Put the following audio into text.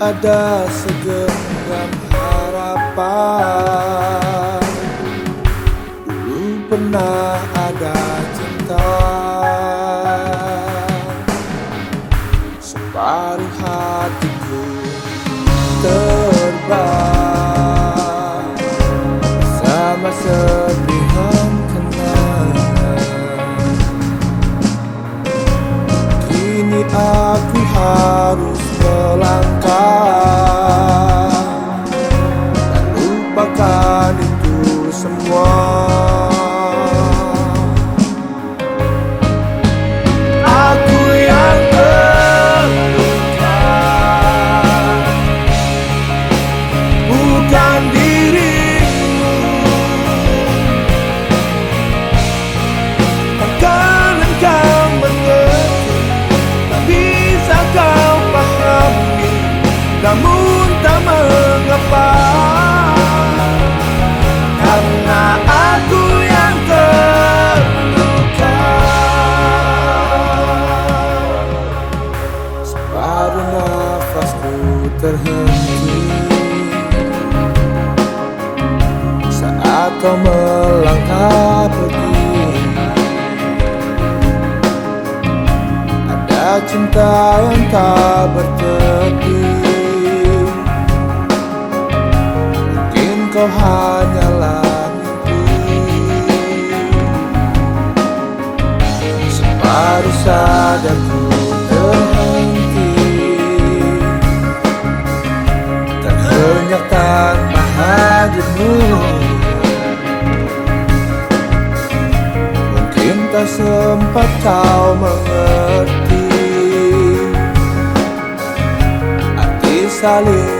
ada segenggam harapan. Dulu pernah ada cinta. Separuh hatiku terbang. Sama serpihan kenangan Kini aku harus 什么？Terhenti. Saat kau melangkah pergi Ada cinta yang tak bertepi. Mungkin kau hanyalah mimpi Separuh Mungkin tak sempat kau mengerti. Arti saling